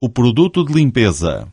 o produto de limpeza.